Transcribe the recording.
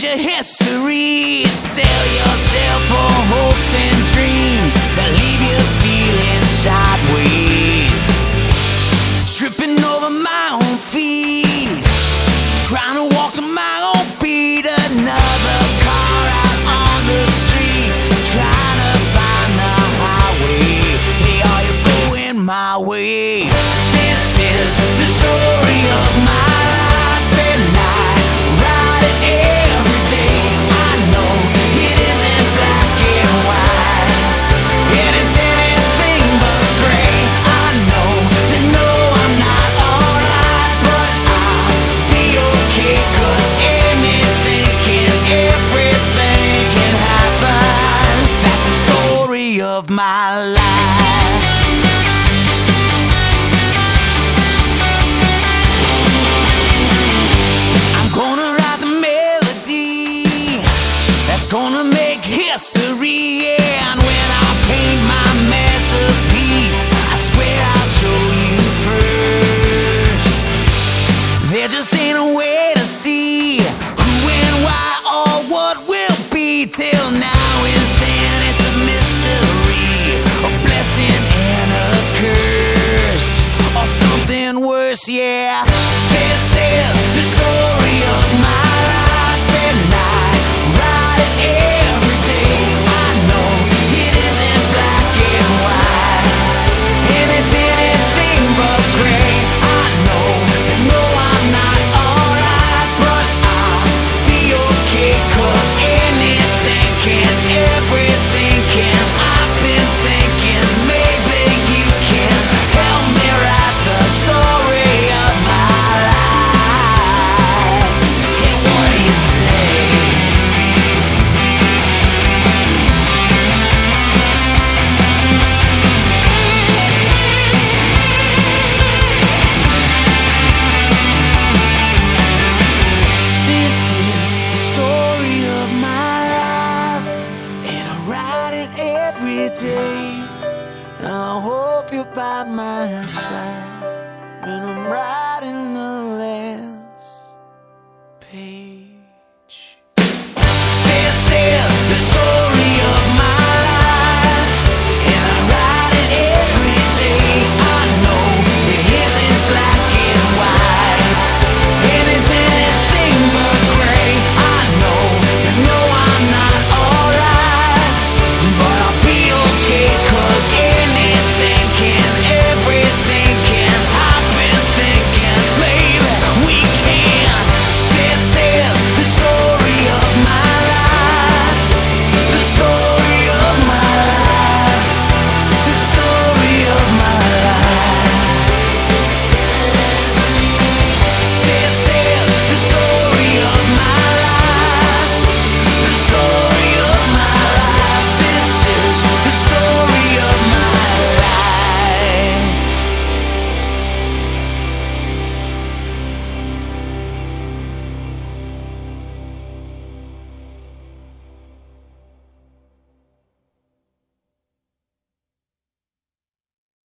change your history. Sell yourself for hopes and dreams that leave you feeling sideways. Tripping over my own feet. Trying to walk to my own beat. Another car out on the street. Trying to find the highway. Hey, are you going my way? This is the story of my life, my life. I'm gonna write the melody that's gonna make history. Yeah, this is the story And I hope you're by my side when I'm writing the last page.